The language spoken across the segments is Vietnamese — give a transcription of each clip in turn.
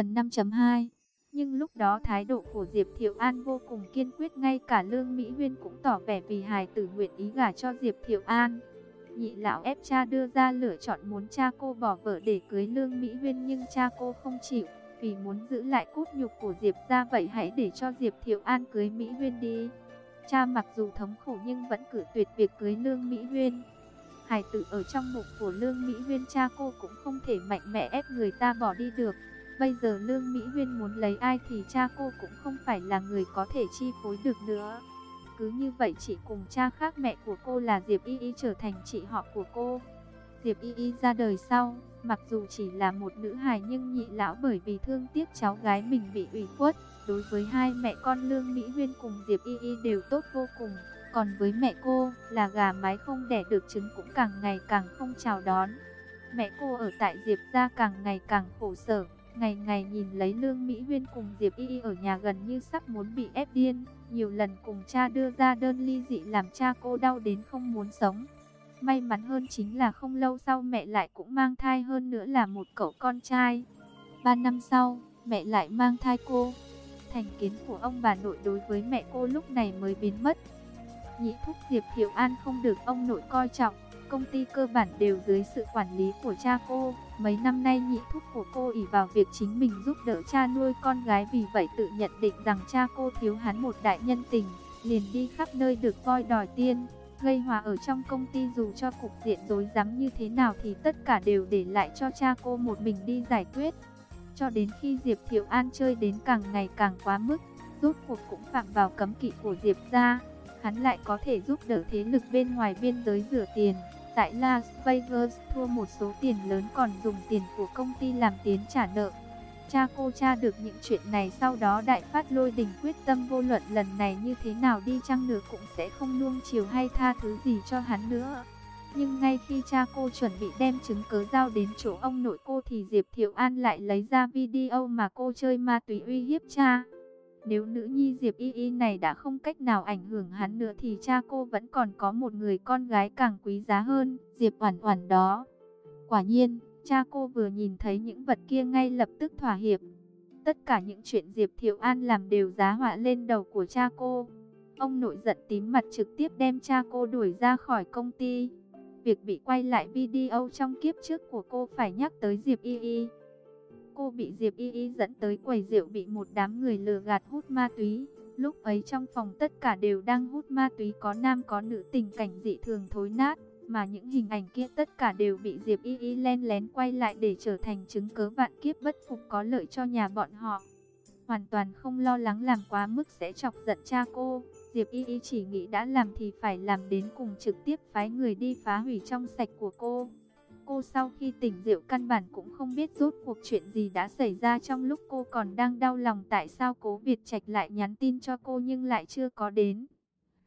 Phần 5.2 Nhưng lúc đó thái độ của Diệp Thiệu An vô cùng kiên quyết, ngay cả Lương Mỹ Huyên cũng tỏ vẻ vì hài tử nguyện ý gả cho Diệp Thiệu An. Nhị lão ép cha đưa ra lựa chọn muốn cha cô bỏ vợ để cưới Lương Mỹ Huyên, nhưng cha cô không chịu. Vì muốn giữ lại cốt nhục của Diệp ra, vậy hãy để cho Diệp Thiệu An cưới Mỹ Huyên đi. Cha mặc dù thống khổ nhưng vẫn cử tuyệt việc cưới Lương Mỹ Huyên. Hải tử ở trong mục của Lương Mỹ Huyên, cha cô cũng không thể mạnh mẽ ép người ta bỏ đi được. Bây giờ Lương Mỹ Huyên muốn lấy ai thì cha cô cũng không phải là người có thể chi phối được nữa. Cứ như vậy chị cùng cha khác mẹ của cô là Diệp Y Y trở thành chị họ của cô. Diệp Y Y ra đời sau, mặc dù chỉ là một nữ hài nhưng nhị lão bởi vì thương tiếc cháu gái mình bị ủy khuất. Đối với hai mẹ con Lương Mỹ Huyên cùng Diệp Y Y đều tốt vô cùng. Còn với mẹ cô, là gà mái không đẻ được trứng cũng càng ngày càng không chào đón. Mẹ cô ở tại Diệp gia càng ngày càng khổ sở, ngày ngày nhìn lấy Lương Mỹ Huyên cùng Diệp Y Y ở nhà gần như sắp muốn bị ép điên. Nhiều lần cùng cha đưa ra đơn ly dị làm cha cô đau đến không muốn sống. May mắn hơn chính là không lâu sau mẹ lại cũng mang thai hơn nữa là một cậu con trai. Ba năm sau, mẹ lại mang thai cô. Thành kiến của ông bà nội đối với mẹ cô lúc này mới biến mất. Nhị thúc Diệp Thiệu An không được ông nội coi trọng, công ty cơ bản đều dưới sự quản lý của cha cô. Mấy năm nay nhị thúc của cô ỷ vào việc chính mình giúp đỡ cha nuôi con gái vì vậy tự nhận định rằng cha cô thiếu hắn một đại nhân tình, liền đi khắp nơi được voi đòi tiên. Gây hòa ở trong công ty dù cho cục diện rối rắm như thế nào thì tất cả đều để lại cho cha cô một mình đi giải quyết. Cho đến khi Diệp Thiệu An chơi đến càng ngày càng quá mức, rốt cuộc cũng phạm vào cấm kỵ của Diệp gia hắn lại có thể giúp đỡ thế lực bên ngoài biên giới rửa tiền. Tại Las Vegas thua một số tiền lớn còn dùng tiền của công ty làm tiến trả nợ. Cha cô cha được những chuyện này sau đó đại phát lôi đình quyết tâm vô luận lần này như thế nào đi chăng nữa cũng sẽ không nuông chiều hay tha thứ gì cho hắn nữa. Nhưng ngay khi cha cô chuẩn bị đem chứng cớ giao đến chỗ ông nội cô thì Diệp Thiệu An lại lấy ra video mà cô chơi ma túy uy hiếp cha. Nếu nữ nhi Diệp Y Y này đã không cách nào ảnh hưởng hắn nữa thì cha cô vẫn còn có một người con gái càng quý giá hơn, Diệp Oản Oản đó. Quả nhiên, cha cô vừa nhìn thấy những vật kia ngay lập tức thỏa hiệp. Tất cả những chuyện Diệp Thiệu An làm đều giá họa lên đầu của cha cô. Ông nội giận tím mặt trực tiếp đem cha cô đuổi ra khỏi công ty. Việc bị quay lại video trong kiếp trước của cô phải nhắc tới Diệp Y Y cô bị Diệp Y Y dẫn tới quầy rượu bị một đám người lừa gạt hút ma túy. Lúc ấy trong phòng tất cả đều đang hút ma túy, có nam có nữ, tình cảnh dị thường thối nát. Mà những hình ảnh kia tất cả đều bị Diệp Y Y len lén quay lại để trở thành chứng cớ vạn kiếp bất phục có lợi cho nhà bọn họ. Hoàn toàn không lo lắng làm quá mức sẽ chọc giận cha cô. Diệp Y Y chỉ nghĩ đã làm thì phải làm đến cùng trực tiếp phái người đi phá hủy trong sạch của cô. Cô sau khi tỉnh rượu căn bản cũng không biết rốt cuộc chuyện gì đã xảy ra trong lúc cô còn đang đau lòng tại sao cố Việt Trạch lại nhắn tin cho cô nhưng lại chưa có đến.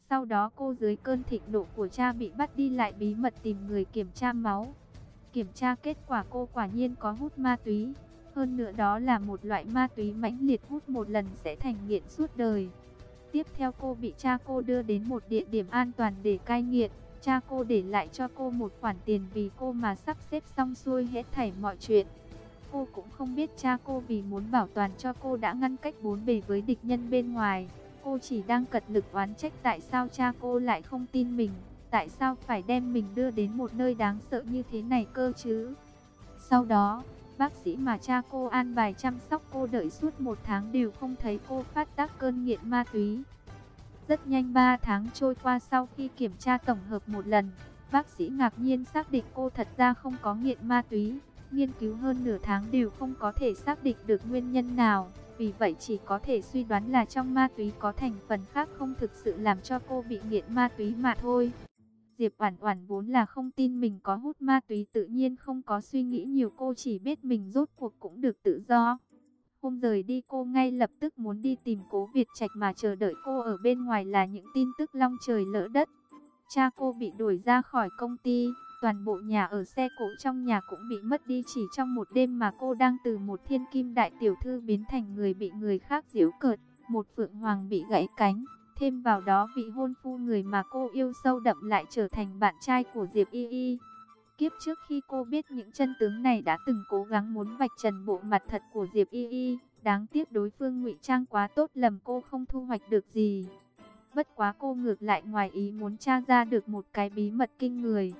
Sau đó cô dưới cơn thịnh nộ của cha bị bắt đi lại bí mật tìm người kiểm tra máu. Kiểm tra kết quả cô quả nhiên có hút ma túy. Hơn nữa đó là một loại ma túy mãnh liệt hút một lần sẽ thành nghiện suốt đời. Tiếp theo cô bị cha cô đưa đến một địa điểm an toàn để cai nghiện. Cha cô để lại cho cô một khoản tiền vì cô mà sắp xếp xong xuôi hết thảy mọi chuyện. Cô cũng không biết cha cô vì muốn bảo toàn cho cô đã ngăn cách bốn bề với địch nhân bên ngoài. Cô chỉ đang cật lực oán trách tại sao cha cô lại không tin mình, tại sao phải đem mình đưa đến một nơi đáng sợ như thế này cơ chứ. Sau đó, bác sĩ mà cha cô an bài chăm sóc cô đợi suốt một tháng đều không thấy cô phát tác cơn nghiện ma túy. Rất nhanh 3 tháng trôi qua sau khi kiểm tra tổng hợp một lần, bác sĩ ngạc nhiên xác định cô thật ra không có nghiện ma túy. Nghiên cứu hơn nửa tháng đều không có thể xác định được nguyên nhân nào, vì vậy chỉ có thể suy đoán là trong ma túy có thành phần khác không thực sự làm cho cô bị nghiện ma túy mà thôi. Diệp Oản Oản vốn là không tin mình có hút ma túy tự nhiên không có suy nghĩ nhiều cô chỉ biết mình rốt cuộc cũng được tự do. Hôm rời đi cô ngay lập tức muốn đi tìm cố Việt Trạch mà chờ đợi cô ở bên ngoài là những tin tức long trời lỡ đất. Cha cô bị đuổi ra khỏi công ty, toàn bộ nhà ở xe cộ trong nhà cũng bị mất đi chỉ trong một đêm mà cô đang từ một thiên kim đại tiểu thư biến thành người bị người khác giễu cợt, một phượng hoàng bị gãy cánh. Thêm vào đó vị hôn phu người mà cô yêu sâu đậm lại trở thành bạn trai của Diệp Y Y. Kiếp trước khi cô biết những chân tướng này đã từng cố gắng muốn vạch trần bộ mặt thật của Diệp Y Y, đáng tiếc đối phương ngụy trang quá tốt lầm cô không thu hoạch được gì. Bất quá cô ngược lại ngoài ý muốn tra ra được một cái bí mật kinh người.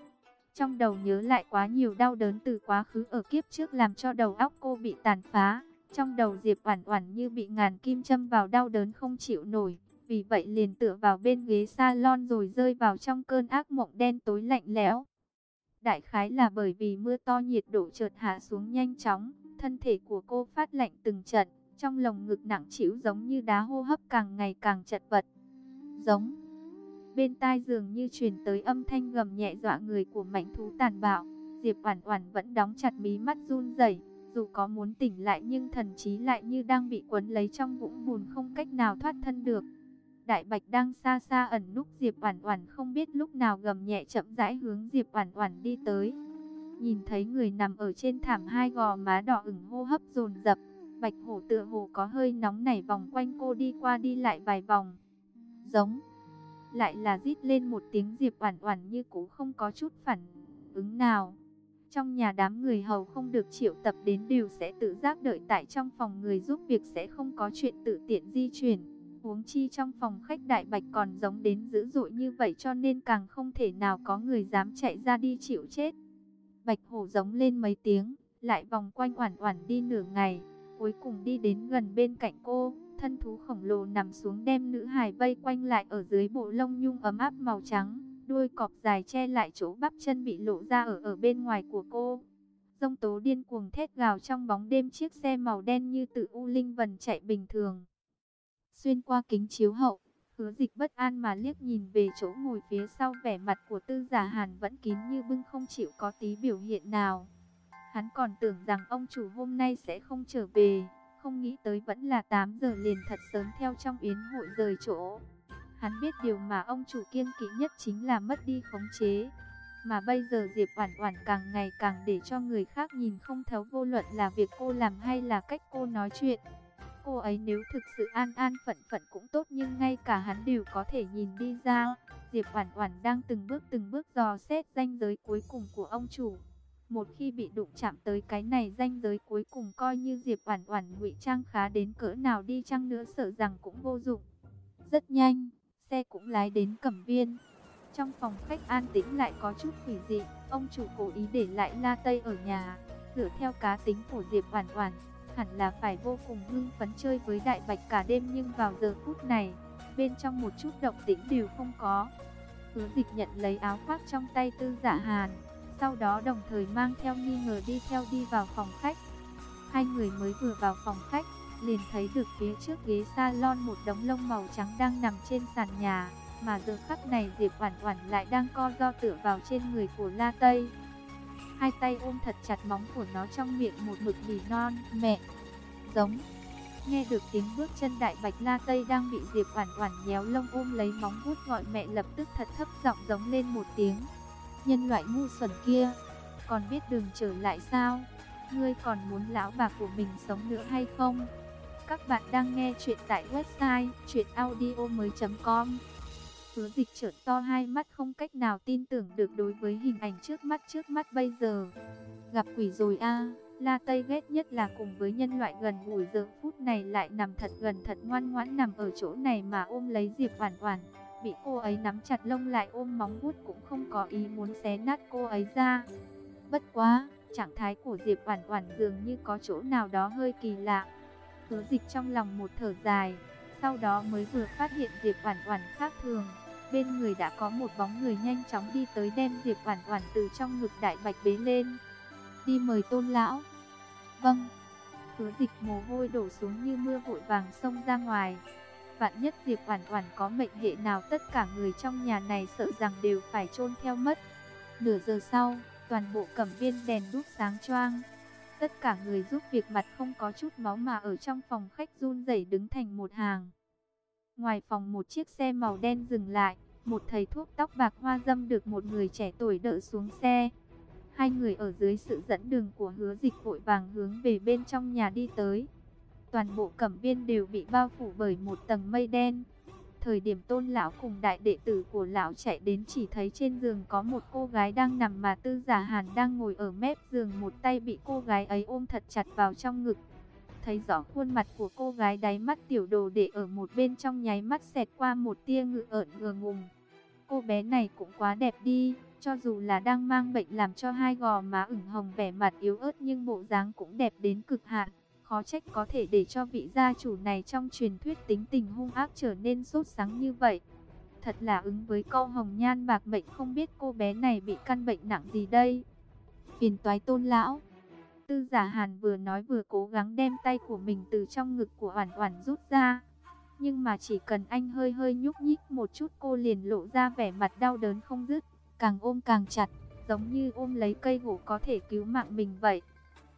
Trong đầu nhớ lại quá nhiều đau đớn từ quá khứ ở kiếp trước làm cho đầu óc cô bị tàn phá. Trong đầu Diệp Oản Oản như bị ngàn kim châm vào đau đớn không chịu nổi, vì vậy liền tựa vào bên ghế salon rồi rơi vào trong cơn ác mộng đen tối lạnh lẽo. Đại khái là bởi vì mưa to nhiệt độ chợt hạ xuống nhanh chóng, thân thể của cô phát lạnh từng trận, trong lồng ngực nặng trĩu giống như đá hô hấp càng ngày càng chật vật. Giống Bên tai dường như truyền tới âm thanh gầm nhẹ dọa người của mảnh thú tàn bạo. Diệp Oản Oản vẫn đóng chặt mí mắt run rẩy, dù có muốn tỉnh lại nhưng thần trí lại như đang bị quấn lấy trong vũng bùn không cách nào thoát thân được. Đại Bạch đang xa xa ẩn núp Diệp Oản Oản không biết lúc nào gầm nhẹ chậm rãi hướng Diệp Oản Oản đi tới. Nhìn thấy người nằm ở trên thảm hai gò má đỏ ửng hô hấp dồn dập, Bạch Hổ tựa hồ có hơi nóng nảy vòng quanh cô đi qua đi lại vài vòng. Giống lại là rít lên một tiếng Diệp Oản Oản như cũ không có chút phản ứng nào. Trong nhà đám người hầu không được triệu tập đến đều sẽ tự giác đợi tại trong phòng người giúp việc sẽ không có chuyện tự tiện di chuyển. Huống chi trong phòng khách đại bạch còn giống đến dữ dội như vậy cho nên càng không thể nào có người dám chạy ra đi chịu chết. Bạch hổ giống lên mấy tiếng, lại vòng quanh oản oản đi nửa ngày, cuối cùng đi đến gần bên cạnh cô, thân thú khổng lồ nằm xuống đem nữ hài vây quanh lại ở dưới bộ lông nhung ấm áp màu trắng, đuôi cọp dài che lại chỗ bắp chân bị lộ ra ở ở bên ngoài của cô. Dông tố điên cuồng thét gào trong bóng đêm chiếc xe màu đen như tự u linh vần chạy bình thường. Xuyên qua kính chiếu hậu, hứa dịch bất an mà liếc nhìn về chỗ ngồi phía sau vẻ mặt của tư giả hàn vẫn kín như bưng không chịu có tí biểu hiện nào. Hắn còn tưởng rằng ông chủ hôm nay sẽ không trở về, không nghĩ tới vẫn là 8 giờ liền thật sớm theo trong yến hội rời chỗ. Hắn biết điều mà ông chủ kiên kỵ nhất chính là mất đi khống chế. Mà bây giờ Diệp Oản Oản càng ngày càng để cho người khác nhìn không thấu vô luận là việc cô làm hay là cách cô nói chuyện. Cô ấy nếu thực sự an an phận phận cũng tốt nhưng ngay cả hắn đều có thể nhìn đi ra. Diệp Oản Oản đang từng bước từng bước dò xét ranh giới cuối cùng của ông chủ. Một khi bị đụng chạm tới cái này danh giới cuối cùng coi như Diệp Oản Oản ngụy trang khá đến cỡ nào đi chăng nữa sợ rằng cũng vô dụng. Rất nhanh, xe cũng lái đến Cẩm Viên. Trong phòng khách an tĩnh lại có chút quỷ dị, ông chủ cố ý để lại La Tây ở nhà, dựa theo cá tính của Diệp Oản Oản, hẳn là phải vô cùng hưng phấn chơi với Đại Bạch cả đêm nhưng vào giờ phút này, bên trong một chút động tĩnh đều không có. Hứa Dịch nhận lấy áo khoác trong tay Tư Giả Hàn, sau đó đồng thời mang theo nghi ngờ đi theo đi vào phòng khách. Hai người mới vừa vào phòng khách, liền thấy được phía trước ghế salon một đống lông màu trắng đang nằm trên sàn nhà, mà giờ khắc này Diệp Oản Oản lại đang co do tựa vào trên người của La Tây. Hai tay ôm thật chặt móng của nó trong miệng một mực bì non, "Mẹ." Giống. Nghe được tiếng bước chân đại bạch La Tây đang bị Diệp Oản Oản nhéo lông ôm lấy móng vuốt gọi mẹ lập tức thật thấp giọng giống lên một tiếng. Nhân loại ngu xuẩn kia, còn biết đường trở lại sao? Ngươi còn muốn lão bà của mình sống nữa hay không? Các bạn đang nghe chuyện tại website chuyenaudio.com Hứa dịch trợn to hai mắt không cách nào tin tưởng được đối với hình ảnh trước mắt trước mắt bây giờ. Gặp quỷ rồi a La Tây ghét nhất là cùng với nhân loại gần gũi giờ phút này lại nằm thật gần thật ngoan ngoãn nằm ở chỗ này mà ôm lấy Diệp Oản Oản bị cô ấy nắm chặt lông lại ôm móng vuốt cũng không có ý muốn xé nát cô ấy ra. Bất quá, trạng thái của Diệp Oản Oản dường như có chỗ nào đó hơi kỳ lạ. Hứa Dịch trong lòng một thở dài, sau đó mới vừa phát hiện Diệp Oản Oản khác thường. Bên người đã có một bóng người nhanh chóng đi tới đem Diệp Oản Oản từ trong ngực đại bạch bế lên. Đi mời Tôn lão. Vâng. Hứa Dịch mồ hôi đổ xuống như mưa vội vàng xông ra ngoài. Vạn nhất Diệp Oản Oản có mệnh hệ nào tất cả người trong nhà này sợ rằng đều phải chôn theo mất. Nửa giờ sau, toàn bộ cẩm viên đèn đuốc sáng choang. Tất cả người giúp việc mặt không có chút máu mà ở trong phòng khách run rẩy đứng thành một hàng. Ngoài phòng một chiếc xe màu đen dừng lại, một thầy thuốc tóc bạc hoa dâm được một người trẻ tuổi đỡ xuống xe. Hai người ở dưới sự dẫn đường của hứa dịch vội vàng hướng về bên trong nhà đi tới toàn bộ cẩm viên đều bị bao phủ bởi một tầng mây đen. thời điểm tôn lão cùng đại đệ tử của lão chạy đến chỉ thấy trên giường có một cô gái đang nằm mà tư giả hàn đang ngồi ở mép giường một tay bị cô gái ấy ôm thật chặt vào trong ngực. Thấy rõ khuôn mặt của cô gái đáy mắt tiểu đồ để ở một bên trong nháy mắt xẹt qua một tia ngự ợn ngừa ngùng. Cô bé này cũng quá đẹp đi, cho dù là đang mang bệnh làm cho hai gò má ửng hồng vẻ mặt yếu ớt nhưng bộ dáng cũng đẹp đến cực hạn. Khó trách có thể để cho vị gia chủ này trong truyền thuyết tính tình hung ác trở nên sốt sáng như vậy. Thật là ứng với câu hồng nhan bạc mệnh không biết cô bé này bị căn bệnh nặng gì đây. Phiền toái tôn lão. Tư giả hàn vừa nói vừa cố gắng đem tay của mình từ trong ngực của Oản Oản rút ra. Nhưng mà chỉ cần anh hơi hơi nhúc nhích một chút cô liền lộ ra vẻ mặt đau đớn không dứt, càng ôm càng chặt, giống như ôm lấy cây gỗ có thể cứu mạng mình vậy.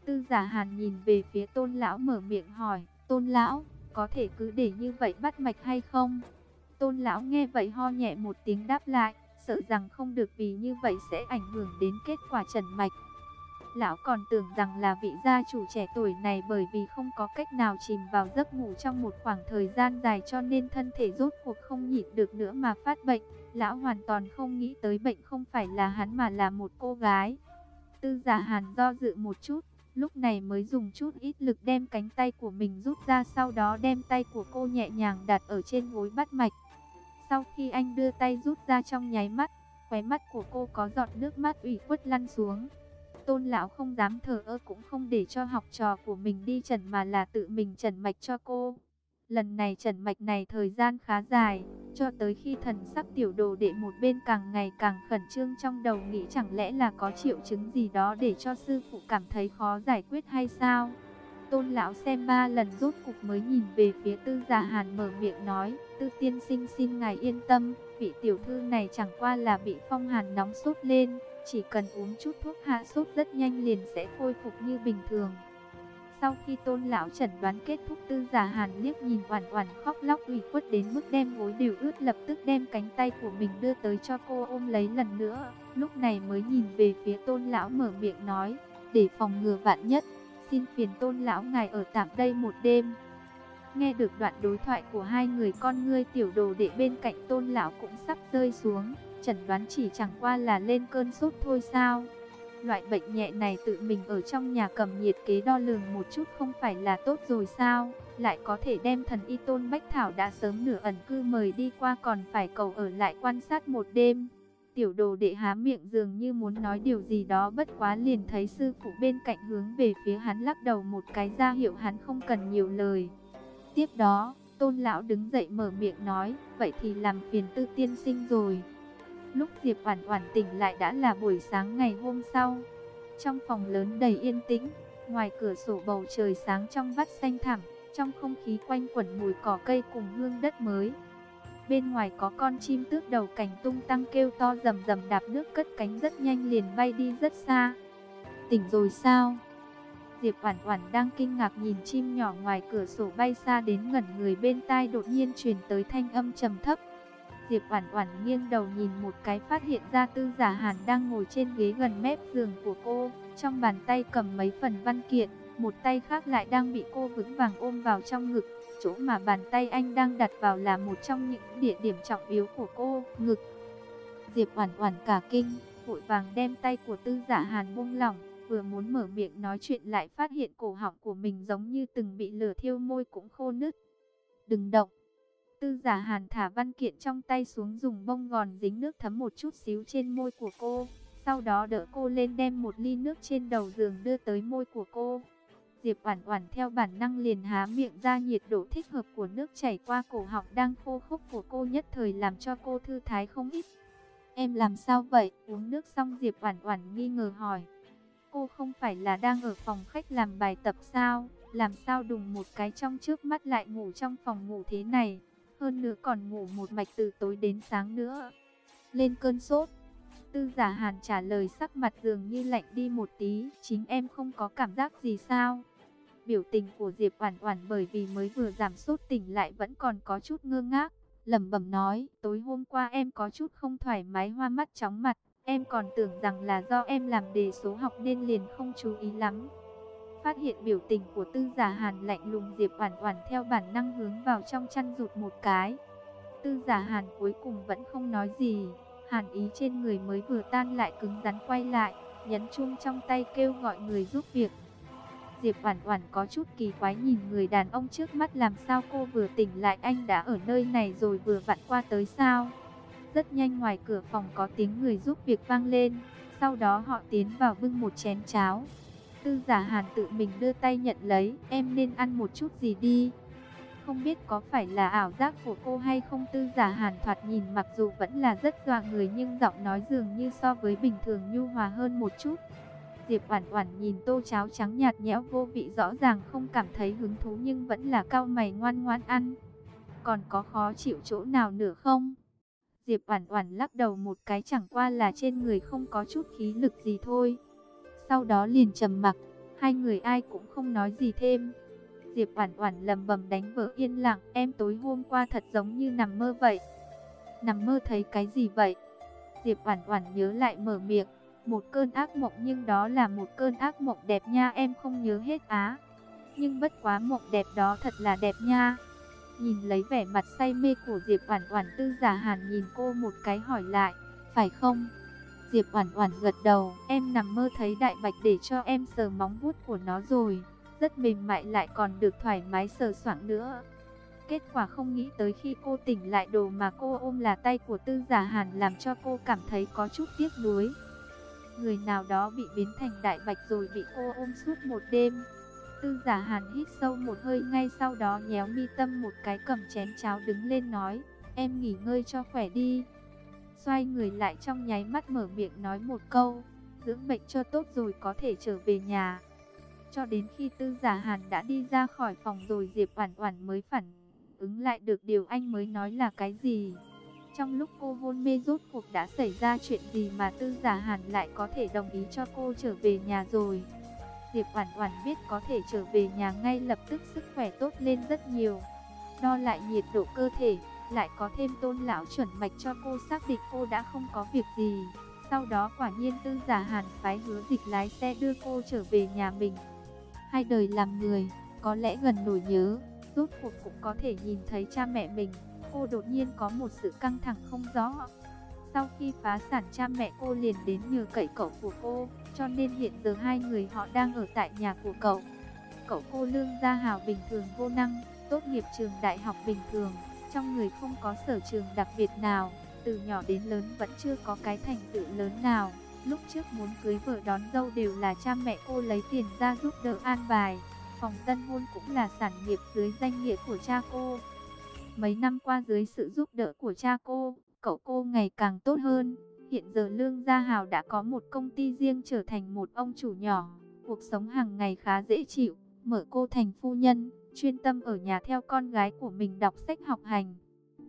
Tư giả hàn nhìn về phía tôn lão mở miệng hỏi, tôn lão, có thể cứ để như vậy bắt mạch hay không? Tôn lão nghe vậy ho nhẹ một tiếng đáp lại, sợ rằng không được vì như vậy sẽ ảnh hưởng đến kết quả trần mạch. Lão còn tưởng rằng là vị gia chủ trẻ tuổi này bởi vì không có cách nào chìm vào giấc ngủ trong một khoảng thời gian dài cho nên thân thể rốt cuộc không nhịn được nữa mà phát bệnh. Lão hoàn toàn không nghĩ tới bệnh không phải là hắn mà là một cô gái. Tư giả hàn do dự một chút, lúc này mới dùng chút ít lực đem cánh tay của mình rút ra sau đó đem tay của cô nhẹ nhàng đặt ở trên gối bắt mạch. Sau khi anh đưa tay rút ra trong nháy mắt, khóe mắt của cô có giọt nước mắt ủy khuất lăn xuống. Tôn lão không dám thờ ơ cũng không để cho học trò của mình đi trần mà là tự mình trần mạch cho cô. Lần này trần mạch này thời gian khá dài, cho tới khi thần sắc tiểu đồ đệ một bên càng ngày càng khẩn trương trong đầu nghĩ chẳng lẽ là có triệu chứng gì đó để cho sư phụ cảm thấy khó giải quyết hay sao. Tôn lão xem ba lần rốt cục mới nhìn về phía tư giả hàn mở miệng nói, tư tiên sinh xin ngài yên tâm, vị tiểu thư này chẳng qua là bị phong hàn nóng sốt lên, chỉ cần uống chút thuốc hạ sốt rất nhanh liền sẽ khôi phục như bình thường. Sau khi tôn lão chẩn đoán kết thúc tư giả hàn liếc nhìn oản oản khóc lóc ủy khuất đến mức đem gối đều ướt lập tức đem cánh tay của mình đưa tới cho cô ôm lấy lần nữa. Lúc này mới nhìn về phía tôn lão mở miệng nói, để phòng ngừa vạn nhất, xin phiền tôn lão ngài ở tạm đây một đêm. Nghe được đoạn đối thoại của hai người con ngươi tiểu đồ đệ bên cạnh tôn lão cũng sắp rơi xuống, chẩn đoán chỉ chẳng qua là lên cơn sốt thôi sao. Loại bệnh nhẹ này tự mình ở trong nhà cầm nhiệt kế đo lường một chút không phải là tốt rồi sao? Lại có thể đem thần y tôn Bách Thảo đã sớm nửa ẩn cư mời đi qua còn phải cầu ở lại quan sát một đêm. Tiểu đồ đệ há miệng dường như muốn nói điều gì đó bất quá liền thấy sư phụ bên cạnh hướng về phía hắn lắc đầu một cái ra hiệu hắn không cần nhiều lời. Tiếp đó, tôn lão đứng dậy mở miệng nói, vậy thì làm phiền tư tiên sinh rồi. Lúc Diệp Oản Oản tỉnh lại đã là buổi sáng ngày hôm sau. Trong phòng lớn đầy yên tĩnh, ngoài cửa sổ bầu trời sáng trong vắt xanh thẳm, trong không khí quanh quẩn mùi cỏ cây cùng hương đất mới. Bên ngoài có con chim tước đầu cảnh tung tăng kêu to rầm rầm đạp nước cất cánh rất nhanh liền bay đi rất xa. Tỉnh rồi sao? Diệp Oản Oản đang kinh ngạc nhìn chim nhỏ ngoài cửa sổ bay xa đến ngẩn người bên tai đột nhiên truyền tới thanh âm trầm thấp, Diệp Oản Oản nghiêng đầu nhìn một cái phát hiện ra Tư Giả Hàn đang ngồi trên ghế gần mép giường của cô, trong bàn tay cầm mấy phần văn kiện, một tay khác lại đang bị cô vững vàng ôm vào trong ngực. Chỗ mà bàn tay anh đang đặt vào là một trong những địa điểm trọng yếu của cô, ngực. Diệp Oản Oản cả kinh, vội vàng đem tay của Tư Giả Hàn buông lỏng, vừa muốn mở miệng nói chuyện lại phát hiện cổ họng của mình giống như từng bị lửa thiêu môi cũng khô nứt. "Đừng động." Tư giả hàn thả văn kiện trong tay xuống dùng bông gòn dính nước thấm một chút xíu trên môi của cô. Sau đó đỡ cô lên đem một ly nước trên đầu giường đưa tới môi của cô. Diệp Oản Oản theo bản năng liền há miệng ra nhiệt độ thích hợp của nước chảy qua cổ họng đang khô khốc của cô nhất thời làm cho cô thư thái không ít. Em làm sao vậy? Uống nước xong Diệp Oản Oản nghi ngờ hỏi. Cô không phải là đang ở phòng khách làm bài tập sao? Làm sao đùng một cái trong trước mắt lại ngủ trong phòng ngủ thế này? Hơn nữa còn ngủ một mạch từ tối đến sáng nữa. Lên cơn sốt, tư giả hàn trả lời sắc mặt dường như lạnh đi một tí, chính em không có cảm giác gì sao. Biểu tình của Diệp Oản Oản bởi vì mới vừa giảm sốt tỉnh lại vẫn còn có chút ngơ ngác, lẩm bẩm nói, tối hôm qua em có chút không thoải mái hoa mắt chóng mặt, em còn tưởng rằng là do em làm đề số học nên liền không chú ý lắm. Phát hiện biểu tình của tư giả hàn lạnh lùng Diệp Oản Oản theo bản năng hướng vào trong chăn rụt một cái. Tư giả Hàn cuối cùng vẫn không nói gì. Hàn ý trên người mới vừa tan lại cứng rắn quay lại, nhấn chung trong tay kêu gọi người giúp việc. Diệp Oản Oản có chút kỳ quái nhìn người đàn ông trước mắt làm sao cô vừa tỉnh lại anh đã ở nơi này rồi vừa vặn qua tới sao? Rất nhanh ngoài cửa phòng có tiếng người giúp việc vang lên, sau đó họ tiến vào bưng một chén cháo. Tư Giả Hàn tự mình đưa tay nhận lấy, em nên ăn một chút gì đi. Không biết có phải là ảo giác của cô hay không Tư Giả Hàn thoạt nhìn mặc dù vẫn là rất dọa người nhưng giọng nói dường như so với bình thường nhu hòa hơn một chút. Diệp Oản Oản nhìn tô cháo trắng nhạt nhẽo vô vị rõ ràng không cảm thấy hứng thú nhưng vẫn là cau mày ngoan ngoãn ăn. Còn có khó chịu chỗ nào nữa không? Diệp Oản Oản lắc đầu một cái chẳng qua là trên người không có chút khí lực gì thôi. Sau đó liền trầm mặc, hai người ai cũng không nói gì thêm. Diệp Oản Oản lầm bầm đánh vỡ yên lặng, em tối hôm qua thật giống như nằm mơ vậy. Nằm mơ thấy cái gì vậy? Diệp Oản Oản nhớ lại mở miệng, một cơn ác mộng nhưng đó là một cơn ác mộng đẹp nha em không nhớ hết á. Nhưng bất quá mộng đẹp đó thật là đẹp nha. Nhìn lấy vẻ mặt say mê của Diệp Oản Oản Tư Giả Hàn nhìn cô một cái hỏi lại, phải không? Diệp Oản Oản gật đầu, em nằm mơ thấy đại bạch để cho em sờ móng vuốt của nó rồi, rất mềm mại lại còn được thoải mái sờ soạng nữa. Kết quả không nghĩ tới khi cô tỉnh lại đồ mà cô ôm là tay của Tư Giả Hàn làm cho cô cảm thấy có chút tiếc nuối. Người nào đó bị biến thành đại bạch rồi bị cô ôm suốt một đêm. Tư giả hàn hít sâu một hơi ngay sau đó nhéo mi tâm một cái cầm chén cháo đứng lên nói, em nghỉ ngơi cho khỏe đi. Xoay người lại trong nháy mắt mở miệng nói một câu, dưỡng bệnh cho tốt rồi có thể trở về nhà. Cho đến khi tư giả hàn đã đi ra khỏi phòng rồi Diệp Oản Oản mới phản ứng lại được điều anh mới nói là cái gì. Trong lúc cô hôn mê rốt cuộc đã xảy ra chuyện gì mà tư giả hàn lại có thể đồng ý cho cô trở về nhà rồi. Diệp Oản Oản biết có thể trở về nhà ngay lập tức sức khỏe tốt lên rất nhiều. Đo lại nhiệt độ cơ thể, lại có thêm tôn lão chuẩn mạch cho cô xác định cô đã không có việc gì. Sau đó quả nhiên tư giả hàn phái hứa dịch lái xe đưa cô trở về nhà mình. Hai đời làm người, có lẽ gần nổi nhớ, rốt cuộc cũng có thể nhìn thấy cha mẹ mình cô đột nhiên có một sự căng thẳng không rõ. Sau khi phá sản cha mẹ cô liền đến nhờ cậy cậu của cô, cho nên hiện giờ hai người họ đang ở tại nhà của cậu. Cậu cô lương gia hào bình thường vô năng, tốt nghiệp trường đại học bình thường, trong người không có sở trường đặc biệt nào, từ nhỏ đến lớn vẫn chưa có cái thành tựu lớn nào. Lúc trước muốn cưới vợ đón dâu đều là cha mẹ cô lấy tiền ra giúp đỡ an bài. Phòng tân hôn cũng là sản nghiệp dưới danh nghĩa của cha cô. Mấy năm qua dưới sự giúp đỡ của cha cô, cậu cô ngày càng tốt hơn. Hiện giờ Lương Gia Hào đã có một công ty riêng trở thành một ông chủ nhỏ. Cuộc sống hàng ngày khá dễ chịu, mở cô thành phu nhân, chuyên tâm ở nhà theo con gái của mình đọc sách học hành.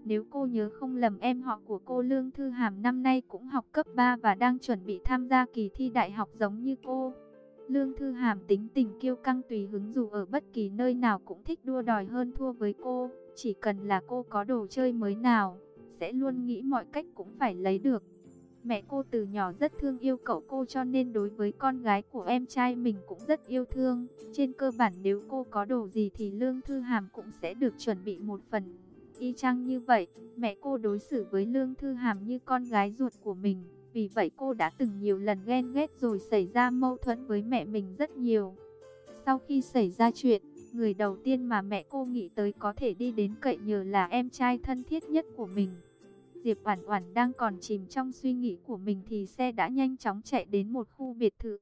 Nếu cô nhớ không lầm em họ của cô Lương Thư Hàm năm nay cũng học cấp 3 và đang chuẩn bị tham gia kỳ thi đại học giống như cô. Lương Thư Hàm tính tình kiêu căng tùy hứng dù ở bất kỳ nơi nào cũng thích đua đòi hơn thua với cô. Chỉ cần là cô có đồ chơi mới nào, sẽ luôn nghĩ mọi cách cũng phải lấy được. Mẹ cô từ nhỏ rất thương yêu cậu cô cho nên đối với con gái của em trai mình cũng rất yêu thương. Trên cơ bản nếu cô có đồ gì thì Lương Thư Hàm cũng sẽ được chuẩn bị một phần. Y chang như vậy, mẹ cô đối xử với Lương Thư Hàm như con gái ruột của mình. Vì vậy cô đã từng nhiều lần ghen ghét rồi xảy ra mâu thuẫn với mẹ mình rất nhiều. Sau khi xảy ra chuyện, Người đầu tiên mà mẹ cô nghĩ tới có thể đi đến cậy nhờ là em trai thân thiết nhất của mình. Diệp Oản Oản đang còn chìm trong suy nghĩ của mình thì xe đã nhanh chóng chạy đến một khu biệt thự.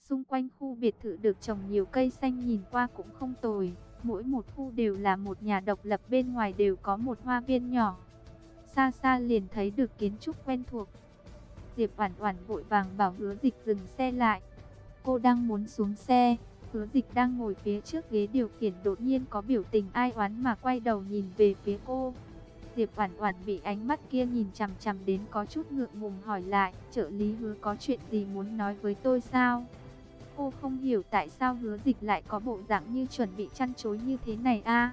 Xung quanh khu biệt thự được trồng nhiều cây xanh nhìn qua cũng không tồi, mỗi một khu đều là một nhà độc lập bên ngoài đều có một hoa viên nhỏ. Xa xa liền thấy được kiến trúc quen thuộc. Diệp Oản Oản vội vàng bảo Hứa Dịch dừng xe lại. Cô đang muốn xuống xe, Hứa dịch đang ngồi phía trước ghế điều khiển đột nhiên có biểu tình ai oán mà quay đầu nhìn về phía cô. Diệp Oản Oản bị ánh mắt kia nhìn chằm chằm đến có chút ngượng ngùng hỏi lại, "Trợ lý Hứa có chuyện gì muốn nói với tôi sao?" Cô không hiểu tại sao Hứa Dịch lại có bộ dạng như chuẩn bị chăn chối như thế này a.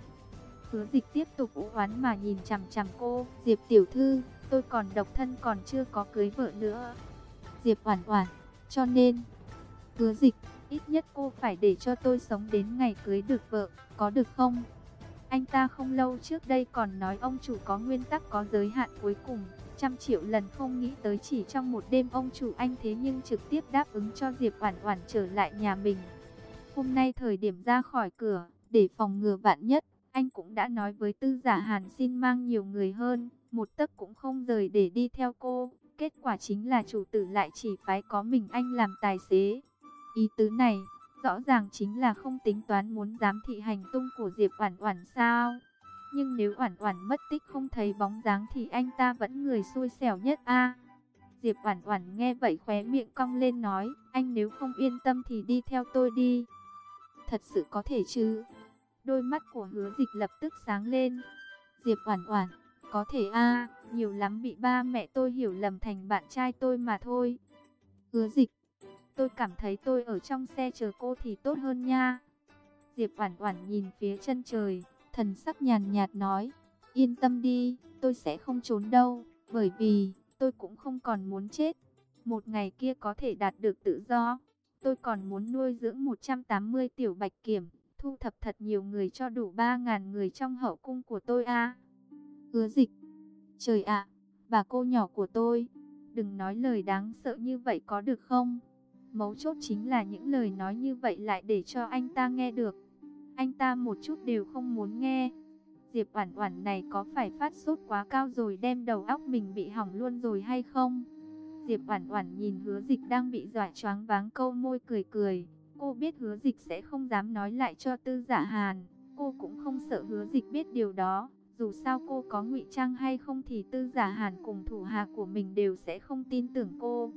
Hứa Dịch tiếp tục u oán mà nhìn chằm chằm cô, "Diệp tiểu thư, tôi còn độc thân còn chưa có cưới vợ nữa." Diệp Oản Oản, cho nên Hứa Dịch Ít nhất cô phải để cho tôi sống đến ngày cưới được vợ, có được không? Anh ta không lâu trước đây còn nói ông chủ có nguyên tắc có giới hạn cuối cùng, trăm triệu lần không nghĩ tới chỉ trong một đêm ông chủ anh thế nhưng trực tiếp đáp ứng cho Diệp Oản Oản trở lại nhà mình. Hôm nay thời điểm ra khỏi cửa, để phòng ngừa vạn nhất, anh cũng đã nói với Tư Giả Hàn xin mang nhiều người hơn, một tấc cũng không rời để đi theo cô. Kết quả chính là chủ tử lại chỉ phái có mình anh làm tài xế. Ý tứ này, rõ ràng chính là không tính toán muốn giám thị hành tung của Diệp Oản Oản sao? Nhưng nếu Oản Oản mất tích không thấy bóng dáng thì anh ta vẫn người xui xẻo nhất a. Diệp Oản Oản nghe vậy khóe miệng cong lên nói, anh nếu không yên tâm thì đi theo tôi đi. Thật sự có thể chứ? Đôi mắt của Hứa Dịch lập tức sáng lên. Diệp Oản Oản, có thể a, nhiều lắm bị ba mẹ tôi hiểu lầm thành bạn trai tôi mà thôi. Hứa Dịch, tôi cảm thấy tôi ở trong xe chờ cô thì tốt hơn nha. Diệp Oản Oản nhìn phía chân trời, thần sắc nhàn nhạt nói, yên tâm đi, tôi sẽ không trốn đâu, bởi vì tôi cũng không còn muốn chết. Một ngày kia có thể đạt được tự do, tôi còn muốn nuôi dưỡng 180 tiểu bạch kiểm, thu thập thật nhiều người cho đủ 3000 người trong hậu cung của tôi a. Hứa dịch, trời ạ, bà cô nhỏ của tôi, đừng nói lời đáng sợ như vậy có được không? Mấu chốt chính là những lời nói như vậy lại để cho anh ta nghe được. Anh ta một chút đều không muốn nghe. Diệp Oản Oản này có phải phát sốt quá cao rồi đem đầu óc mình bị hỏng luôn rồi hay không? Diệp Oản Oản nhìn Hứa Dịch đang bị dọa choáng váng câu môi cười cười, cô biết Hứa Dịch sẽ không dám nói lại cho Tư Dạ Hàn, cô cũng không sợ Hứa Dịch biết điều đó, dù sao cô có ngụy trang hay không thì Tư Dạ Hàn cùng thủ hạ của mình đều sẽ không tin tưởng cô.